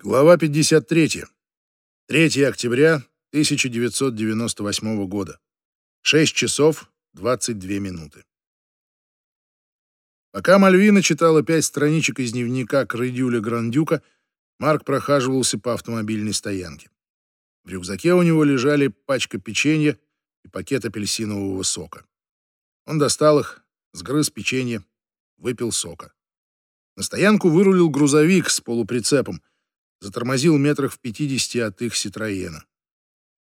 Глава 53. 3 октября 1998 года. 6 часов 22 минуты. Пока Мальвина читала пять страничек из дневника Крыдюля Грандюка, Марк прохаживался по автомобильной стоянке. В рюкзаке у него лежали пачка печенья и пакет апельсинового сока. Он достал их, сгрыз печенье, выпил сока. На стоянку вырулил грузовик с полуприцепом — затормозил метрах в пятидесяти от их Ситроена.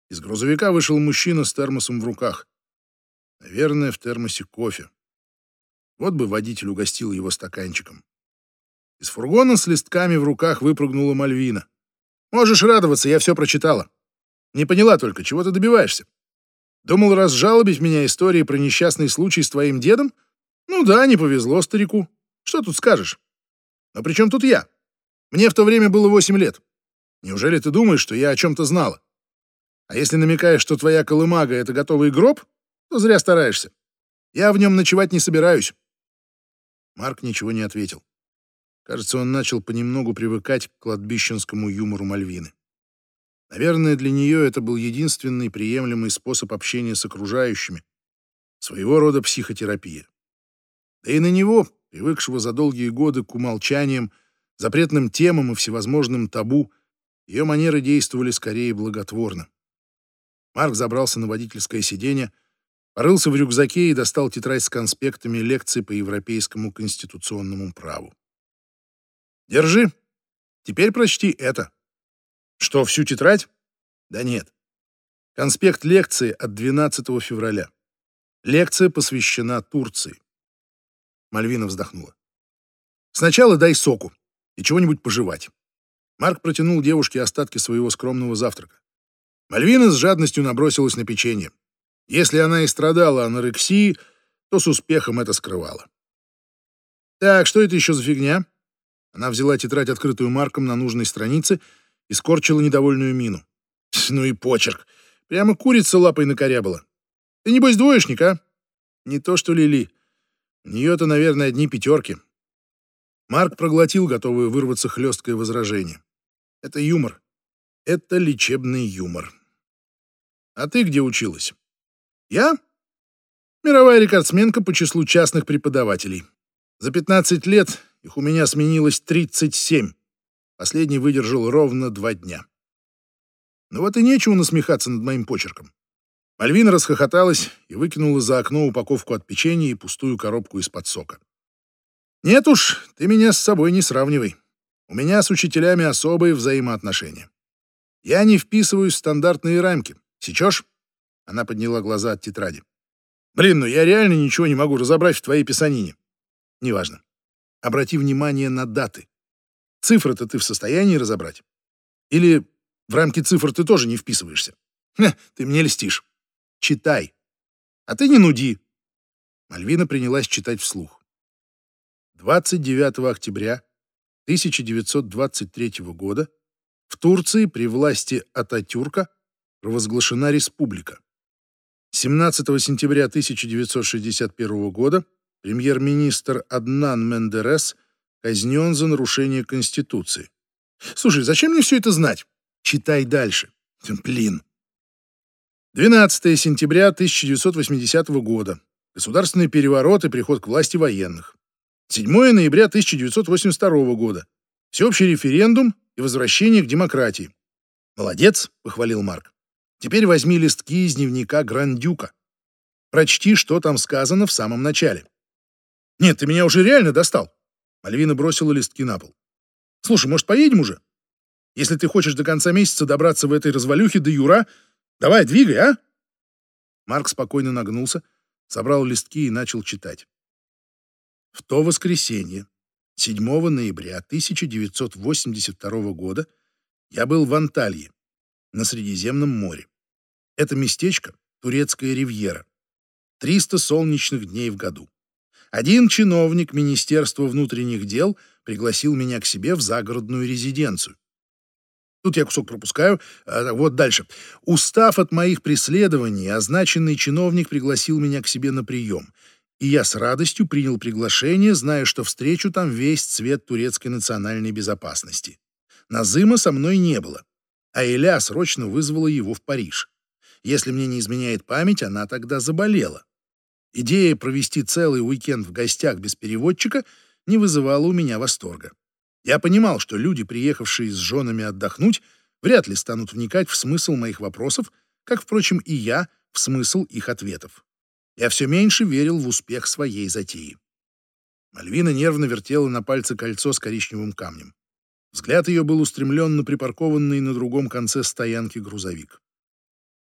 Из грузовика вышел мужчина с термосом в руках. Наверное, в термосе кофе. Вот бы водитель угостил его стаканчиком. Из фургона с листками в руках выпрыгнула Мальвина. «Можешь радоваться, я все прочитала. Не поняла только, чего ты добиваешься? Думал разжалобить меня историей про несчастный случай с твоим дедом? Ну да, не повезло старику. Что тут скажешь? Но при чем тут я? Мне в то время было восемь лет. Неужели ты думаешь, что я о чем-то знала? А если намекаешь, что твоя колымага — это готовый гроб, то зря стараешься. Я в нем ночевать не собираюсь». Марк ничего не ответил. Кажется, он начал понемногу привыкать к кладбищенскому юмору Мальвины. Наверное, для нее это был единственный приемлемый способ общения с окружающими, своего рода психотерапия. Да и на него, привыкшего за долгие годы к умолчаниям, запретным темам и всевозможным табу, ее манеры действовали скорее благотворно. Марк забрался на водительское сиденье, порылся в рюкзаке и достал тетрадь с конспектами лекций по европейскому конституционному праву. «Держи. Теперь прочти это». «Что, всю тетрадь?» «Да нет. Конспект лекции от 12 февраля. Лекция посвящена Турции». Мальвина вздохнула. «Сначала дай соку и чего-нибудь пожевать. Марк протянул девушке остатки своего скромного завтрака. Мальвина с жадностью набросилась на печенье. Если она и страдала анорексией, то с успехом это скрывала. «Так, что это еще за фигня?» Она взяла тетрадь, открытую Марком на нужной странице, и скорчила недовольную мину. «Ну и почерк! Прямо курица лапой накорябала. Ты, небось, двоечник, а? Не то что Лили. У нее-то, наверное, одни пятерки. Марк проглотил готовое вырваться хлесткое возражение. Это юмор. Это лечебный юмор. А ты где училась? Я? Мировая рекордсменка по числу частных преподавателей. За 15 лет их у меня сменилось 37. Последний выдержал ровно два дня. Ну вот и нечего насмехаться над моим почерком. Мальвина расхохоталась и выкинула за окно упаковку от печенья и пустую коробку из-под сока. Нет уж, ты меня с собой не сравнивай. У меня с учителями особые взаимоотношения. Я не вписываюсь в стандартные рамки. Сечешь? Она подняла глаза от тетради. Блин, ну я реально ничего не могу разобрать в твоей писанине. Неважно. Обрати внимание на даты. Цифры-то ты в состоянии разобрать? Или в рамки цифр ты тоже не вписываешься? Ха, ты мне льстишь. Читай. А ты не нуди. Мальвина принялась читать вслух. 29 октября 1923 года в Турции при власти Ататюрка провозглашена республика. 17 сентября 1961 года премьер-министр Аднан Мендерес казнен за нарушение Конституции. Слушай, зачем мне все это знать? Читай дальше. Блин. 12 сентября 1980 года. Государственный переворот и приход к власти военных. 7 ноября 1982 года. Всеобщий референдум и возвращение к демократии. «Молодец», — похвалил Марк. «Теперь возьми листки из дневника Грандюка. Прочти, что там сказано в самом начале». «Нет, ты меня уже реально достал». Мальвина бросила листки на пол. «Слушай, может, поедем уже? Если ты хочешь до конца месяца добраться в этой развалюхе до Юра, давай, двигай, а?» Марк спокойно нагнулся, собрал листки и начал читать. В то воскресенье, 7 ноября 1982 года, я был в Анталье, на Средиземном море. Это местечко — турецкая ривьера. 300 солнечных дней в году. Один чиновник Министерства внутренних дел пригласил меня к себе в загородную резиденцию. Тут я кусок пропускаю. А, вот дальше. Устав от моих преследований, означенный чиновник пригласил меня к себе на прием и я с радостью принял приглашение, зная, что встречу там весь цвет турецкой национальной безопасности. Назыма со мной не было, а Эля срочно вызвала его в Париж. Если мне не изменяет память, она тогда заболела. Идея провести целый уикенд в гостях без переводчика не вызывала у меня восторга. Я понимал, что люди, приехавшие с женами отдохнуть, вряд ли станут вникать в смысл моих вопросов, как, впрочем, и я в смысл их ответов. Я все меньше верил в успех своей затеи. Мальвина нервно вертела на пальце кольцо с коричневым камнем. Взгляд ее был устремлен на припаркованный на другом конце стоянки грузовик.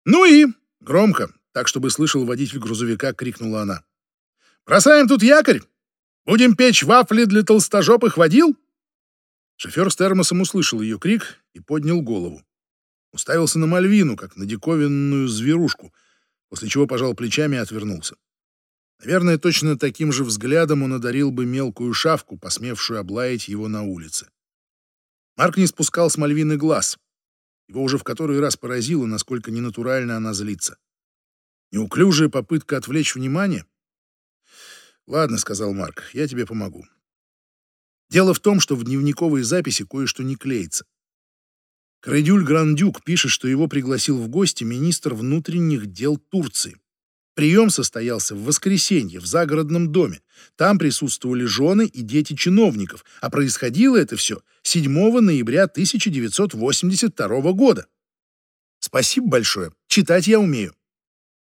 «Ну и...» — громко, так, чтобы слышал водитель грузовика, крикнула она. «Бросаем тут якорь! Будем печь вафли для толстожопых водил?» Шофер с термосом услышал ее крик и поднял голову. Уставился на Мальвину, как на диковинную зверушку, после чего пожал плечами и отвернулся. Наверное, точно таким же взглядом он одарил бы мелкую шавку, посмевшую облаять его на улице. Марк не спускал с Мальвины глаз. Его уже в который раз поразило, насколько ненатурально она злится. Неуклюжая попытка отвлечь внимание? «Ладно», — сказал Марк, — «я тебе помогу». Дело в том, что в дневниковой записи кое-что не клеится. Крайдюль Грандюк пишет, что его пригласил в гости министр внутренних дел Турции. Прием состоялся в воскресенье в загородном доме. Там присутствовали жены и дети чиновников, а происходило это все 7 ноября 1982 года. Спасибо большое. Читать я умею.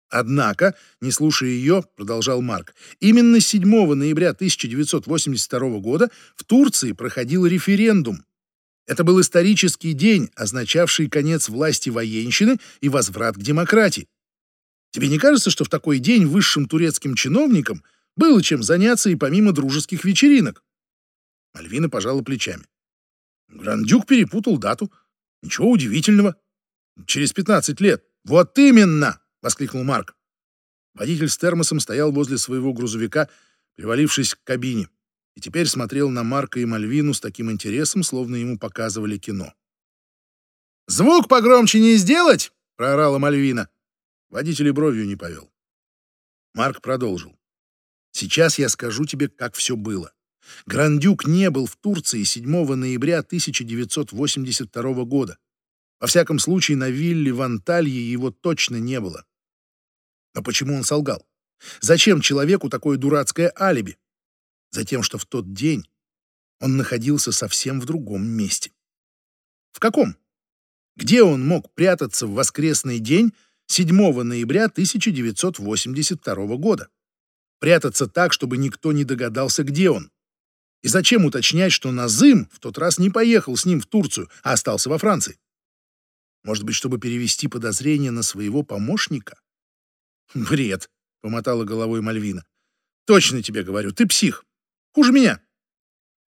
Однако, не слушая ее, продолжал Марк, именно 7 ноября 1982 года в Турции проходил референдум. Это был исторический день, означавший конец власти военщины и возврат к демократии. Тебе не кажется, что в такой день высшим турецким чиновникам было чем заняться и помимо дружеских вечеринок? Альвина пожала плечами. Грандюк перепутал дату. Ничего удивительного. Через 15 лет. Вот именно! воскликнул Марк. Водитель с термосом стоял возле своего грузовика, привалившись к кабине, и теперь смотрел на Марка и Мальвину с таким интересом, словно ему показывали кино. «Звук погромче не сделать!» — проорала Мальвина. Водитель и бровью не повел. Марк продолжил. «Сейчас я скажу тебе, как все было. Грандюк не был в Турции 7 ноября 1982 года. Во всяком случае, на вилле в Анталье его точно не было. Но почему он солгал? Зачем человеку такое дурацкое алиби? Затем, что в тот день он находился совсем в другом месте. В каком? Где он мог прятаться в воскресный день 7 ноября 1982 года? Прятаться так, чтобы никто не догадался, где он. И зачем уточнять, что Назым в тот раз не поехал с ним в Турцию, а остался во Франции? Может быть, чтобы перевести подозрение на своего помощника? «Бред», — помотала головой Мальвина. «Точно тебе говорю, ты псих. Хуже меня».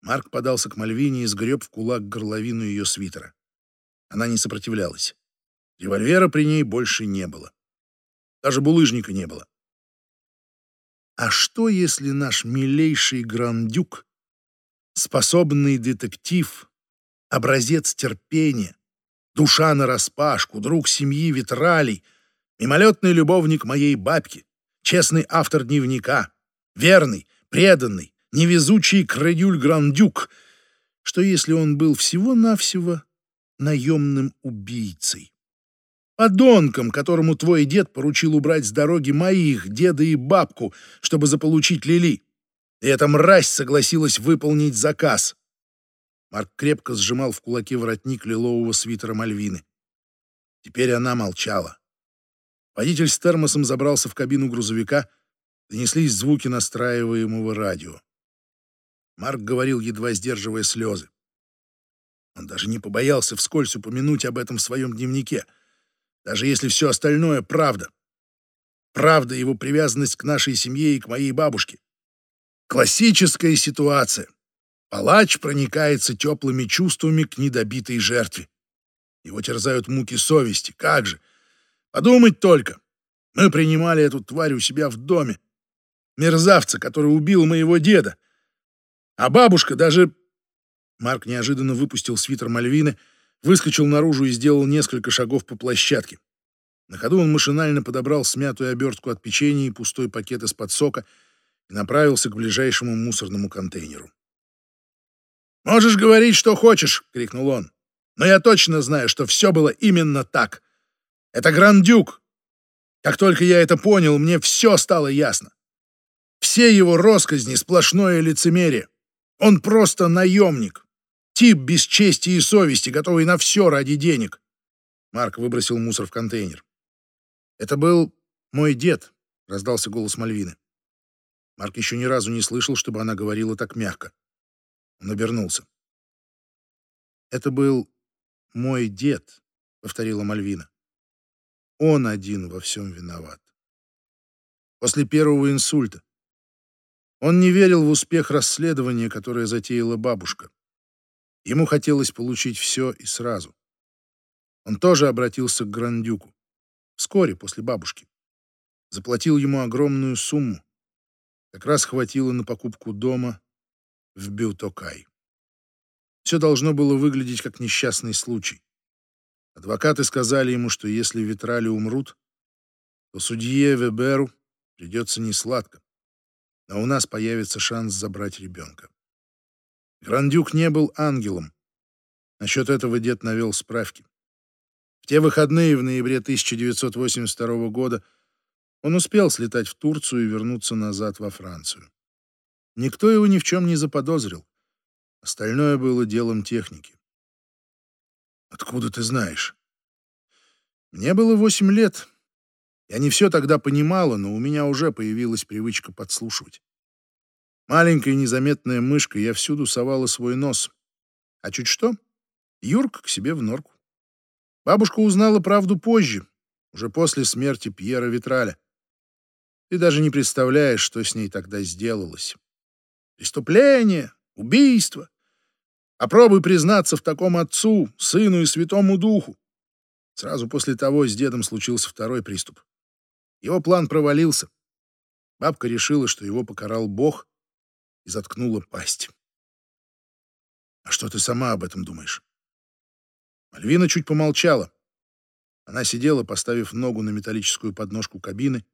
Марк подался к Мальвине и сгреб в кулак горловину ее свитера. Она не сопротивлялась. Револьвера при ней больше не было. Даже булыжника не было. А что, если наш милейший Грандюк, способный детектив, образец терпения, душа нараспашку, друг семьи Витралей — Мимолетный любовник моей бабки, честный автор дневника, верный, преданный, невезучий Кредюль Грандюк. Что если он был всего-навсего наемным убийцей? Подонком, которому твой дед поручил убрать с дороги моих, деда и бабку, чтобы заполучить Лили. И эта мразь согласилась выполнить заказ. Марк крепко сжимал в кулаке воротник лилового свитера Мальвины. Теперь она молчала. Водитель с термосом забрался в кабину грузовика, донеслись звуки настраиваемого радио. Марк говорил, едва сдерживая слезы. Он даже не побоялся вскользь упомянуть об этом в своем дневнике, даже если все остальное — правда. Правда его привязанность к нашей семье и к моей бабушке. Классическая ситуация. Палач проникается теплыми чувствами к недобитой жертве. Его терзают муки совести. Как же? Подумать только. Мы принимали эту тварь у себя в доме. Мерзавца, который убил моего деда. А бабушка даже... Марк неожиданно выпустил свитер Мальвины, выскочил наружу и сделал несколько шагов по площадке. На ходу он машинально подобрал смятую обертку от печенья и пустой пакет из-под сока и направился к ближайшему мусорному контейнеру. «Можешь говорить, что хочешь!» — крикнул он. Но я точно знаю, что все было именно так. Это Грандюк. Как только я это понял, мне все стало ясно. Все его росказни — сплошное лицемерие. Он просто наемник. Тип без чести и совести, готовый на все ради денег. Марк выбросил мусор в контейнер. «Это был мой дед», — раздался голос Мальвины. Марк еще ни разу не слышал, чтобы она говорила так мягко. Он обернулся. «Это был мой дед», — повторила Мальвина. «Он один во всем виноват. После первого инсульта он не верил в успех расследования, которое затеяла бабушка. Ему хотелось получить все и сразу. Он тоже обратился к Грандюку. Вскоре после бабушки. Заплатил ему огромную сумму. Как раз хватило на покупку дома в Бютокай. Все должно было выглядеть как несчастный случай. Адвокаты сказали ему, что если Витрали умрут, то судье Веберу придется несладко а у нас появится шанс забрать ребенка. Грандюк не был ангелом. Насчет этого дед навел справки. В те выходные в ноябре 1982 года он успел слетать в Турцию и вернуться назад во Францию. Никто его ни в чем не заподозрил. Остальное было делом техники. «Откуда ты знаешь?» «Мне было восемь лет, я не все тогда понимала, но у меня уже появилась привычка подслушивать. Маленькая незаметная мышка, я всюду совала свой нос. А чуть что, Юрк к себе в норку. Бабушка узнала правду позже, уже после смерти Пьера Витраля. Ты даже не представляешь, что с ней тогда сделалось. Преступление, убийство. Попробуй признаться в таком отцу, сыну и святому духу. Сразу после того с дедом случился второй приступ. Его план провалился. Бабка решила, что его покарал Бог, и заткнула пасть. «А что ты сама об этом думаешь?» Мальвина чуть помолчала. Она сидела, поставив ногу на металлическую подножку кабины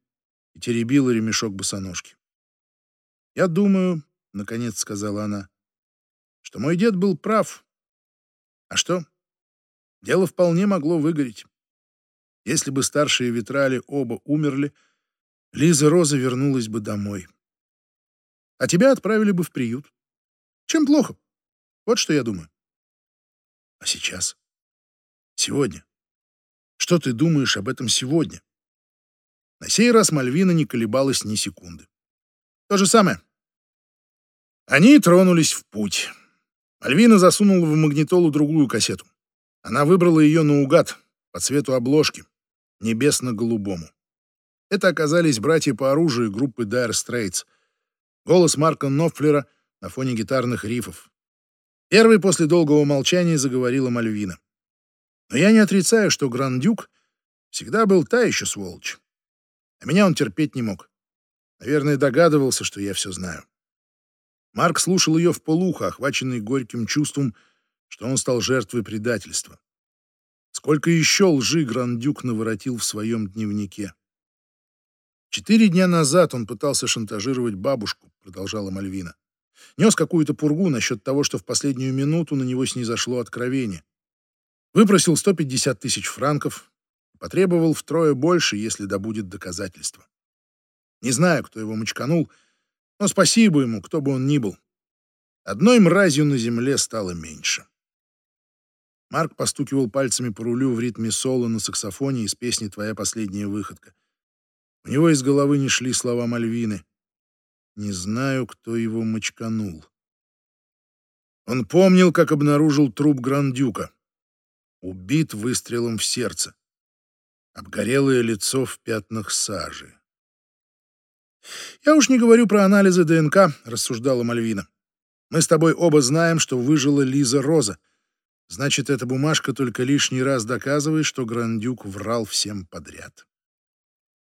и теребила ремешок босоножки. «Я думаю, — наконец сказала она, — что мой дед был прав. А что? Дело вполне могло выгореть. Если бы старшие Витрали оба умерли, Лиза Роза вернулась бы домой. А тебя отправили бы в приют. Чем плохо? Вот что я думаю. А сейчас? Сегодня? Что ты думаешь об этом сегодня? На сей раз Мальвина не колебалась ни секунды. То же самое. Они тронулись в путь. Мальвина засунула в магнитолу другую кассету. Она выбрала ее наугад, по цвету обложки небесно-голубому. Это оказались братья по оружию группы Dire Straits. Голос Марка Нофлера на фоне гитарных рифов. Первый после долгого молчания заговорила Мальвина. Но я не отрицаю, что Грандюк всегда был та еще сволочь. А меня он терпеть не мог. Наверное, догадывался, что я все знаю. Марк слушал ее в полухо, охваченный горьким чувством, что он стал жертвой предательства. Сколько еще лжи Грандюк наворотил в своем дневнике. Четыре дня назад он пытался шантажировать бабушку, продолжала Мальвина. Нес какую-то пургу насчет того, что в последнюю минуту на него снизошло откровение. Выпросил 150 тысяч франков, потребовал втрое больше, если добудет доказательства. Не знаю, кто его мочканул, но спасибо ему, кто бы он ни был. Одной мразью на земле стало меньше. Марк постукивал пальцами по рулю в ритме соло на саксофоне из песни «Твоя последняя выходка». У него из головы не шли слова Мальвины. Не знаю, кто его мочканул. Он помнил, как обнаружил труп Грандюка. Убит выстрелом в сердце. Обгорелое лицо в пятнах сажи. «Я уж не говорю про анализы ДНК», — рассуждала Мальвина. «Мы с тобой оба знаем, что выжила Лиза Роза. Значит, эта бумажка только лишний раз доказывает, что Грандюк врал всем подряд.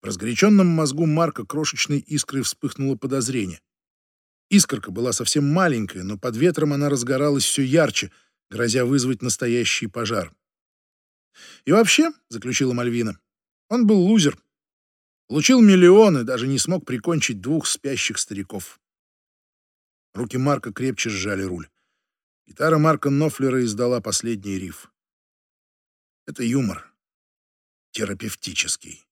В разгоряченном мозгу Марка крошечной искрой вспыхнуло подозрение. Искорка была совсем маленькая, но под ветром она разгоралась все ярче, грозя вызвать настоящий пожар. «И вообще», — заключила Мальвина, — «он был лузер. Получил миллионы, даже не смог прикончить двух спящих стариков». Руки Марка крепче сжали руль. Гитара Марка Нофлера издала последний риф. Это юмор. Терапевтический.